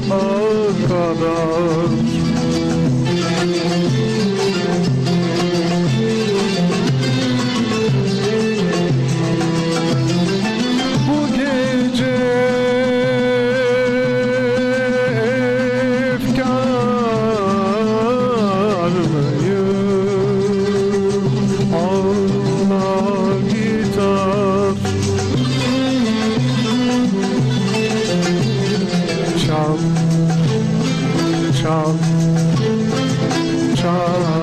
kadar çal Çal.